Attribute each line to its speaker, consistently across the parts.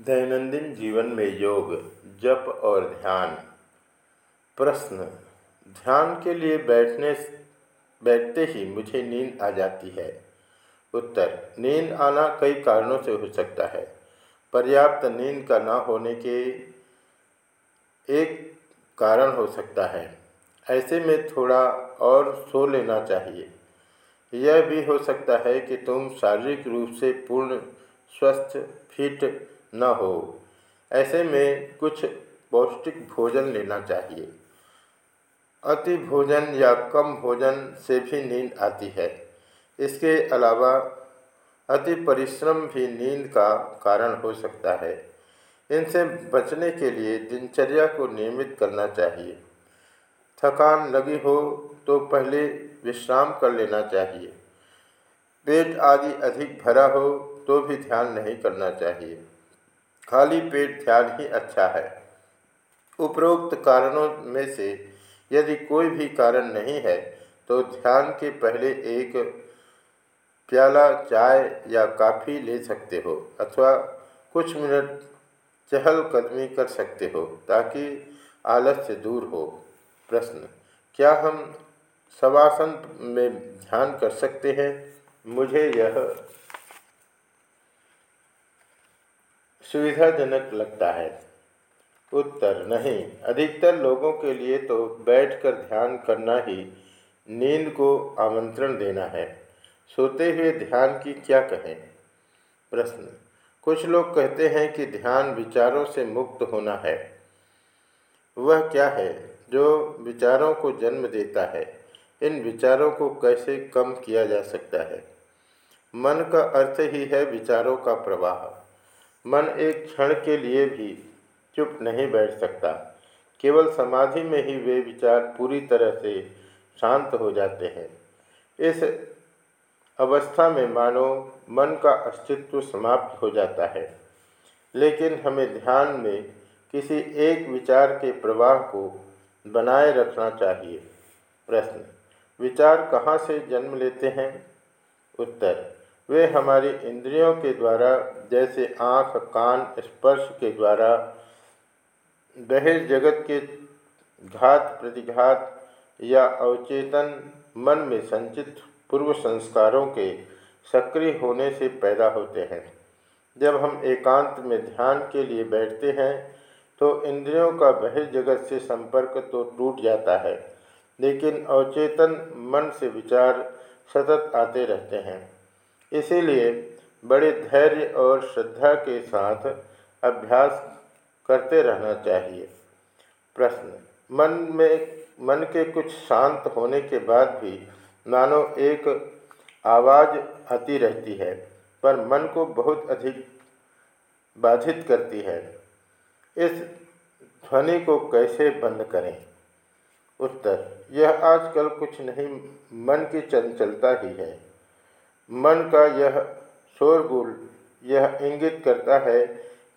Speaker 1: दैनंदिन जीवन में योग, जप और ध्यान। प्रश्न, ध्यान के लिए बैठने बैठते ही मुझे नींद आ जाती है। उत्तर, नींद आना कई कारणों से हो सकता है। पर्याप्त नींद का ना होने के एक कारण हो सकता है। ऐसे में थोड़ा और सो लेना चाहिए। यह भी हो सकता है कि तुम शारीरिक रूप से पूर्ण, स्वस्थ, फिट न हो। ऐसे में कुछ पौष्टिक भोजन लेना चाहिए। अति भोजन या कम भोजन से भी नींद आती है। इसके अलावा अति परिश्रम भी नींद का कारण हो सकता है। इनसे बचने के लिए दिनचर्या को नियमित करना चाहिए। थकान लगी हो तो पहले विश्राम कर लेना चाहिए। पेट आदि अधिक भरा हो तो भी ध्यान नहीं करना चाहिए। खाली पेट ध्यान ही अच्छा है। उपरोक्त कारणों में से यदि कोई भी कारण नहीं है तो ध्यान के पहले एक प्याला चाय या काफ़ी ले सकते हो, अथवा कुछ मिनट चहलकदमी कर सकते हो, ताकि आलस से दूर हो। प्रश्न, क्या हम शवासन में ध्यान कर सकते हैं? मुझे यह सुविधाजनक लगता है। उत्तर, नहीं, अधिकतर लोगों के लिए तो बैठकर ध्यान करना ही नींद को आमंत्रण देना है। सोते हुए ध्यान की क्या कहें? प्रश्न, कुछ लोग कहते हैं कि ध्यान विचारों से मुक्त होना है। वह क्या है जो विचारों को जन्म देता है? इन विचारों को कैसे कम किया जा सकता है? मन का अर्थ ही है विचारों का प्रवाह। मन एक क्षण के लिए भी चुप नहीं बैठ सकता। केवल समाधि में ही वे विचार पूरी तरह से शांत हो जाते हैं। इस अवस्था में मानो मन का अस्तित्व समाप्त हो जाता है। लेकिन हमें ध्यान में किसी एक विचार के प्रवाह को बनाए रखना चाहिए। प्रश्न, विचार कहाँ से जन्म लेते हैं? उत्तर वे हमारी इंद्रियों के द्वारा, जैसे आँख, कान, स्पर्श के द्वारा बहिर्जगत के घात, प्रतिघात या अवचेतन मन में संचित पूर्व संस्कारों के सक्रिय होने से पैदा होते हैं। जब हम एकांत में ध्यान के लिए बैठते हैं तो इंद्रियों का बहिर्जगत से संपर्क तो टूट जाता है, लेकिन अवचेतन मन से विचार सतत आते रहते हैं। इसीलिए बड़े धैर्य और श्रद्धा के साथ अभ्यास करते रहना चाहिए। प्रश्न, मन में, मन के कुछ शांत होने के बाद भी मानो एक आवाज़ आती रहती है, पर मन को बहुत अधिक बाधित करती है। इस ध्वनि को कैसे बंद करें? उत्तर, यह आजकल कुछ नहीं, मन की चंचलता ही है। मन का यह शोरगुल यह इंगित करता है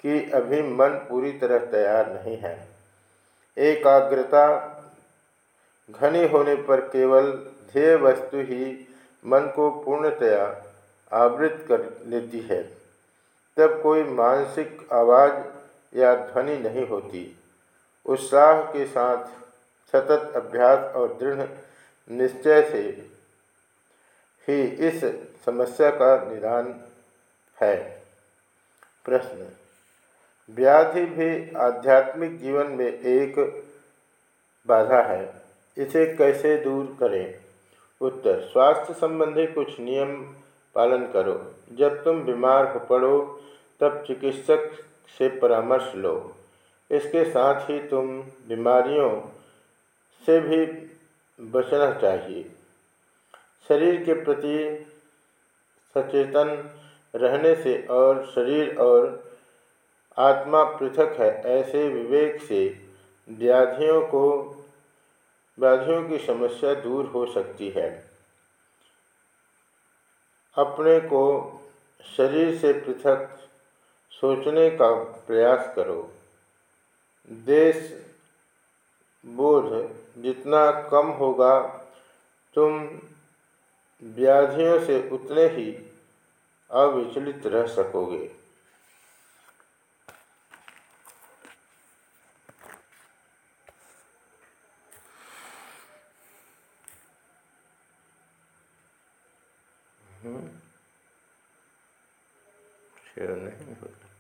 Speaker 1: कि अभी मन पूरी तरह तैयार नहीं है। एकाग्रता घनी होने पर केवल ध्येय वस्तु ही मन को पूर्णतया आवृत कर लेती है। तब कोई मानसिक आवाज़ या ध्वनि नहीं होती। उत्साह के साथ सतत अभ्यास और दृढ़ निश्चय से ही इस समस्या का निदान है। प्रश्न। व्याधि भी आध्यात्मिक जीवन में एक बाधा है। इसे कैसे दूर करें? उत्तर। स्वास्थ्य संबंधी कुछ नियम पालन करो। जब तुम बीमार हो पड़ो, तब चिकित्सक से परामर्श लो। इसके साथ ही तुम बीमारियों से भी बचना चाहिए। शरीर के प्रति सचेतन रहने से और शरीर और आत्मा पृथक है, ऐसे विवेक से व्याधियों को, व्याधियों की समस्या दूर हो सकती है। अपने को शरीर से पृथक सोचने का प्रयास करो। देश बोध जितना कम होगा, तुम व्याधियों से उतने ही अविचलित रह सकोगे। हम्म। नहीं होता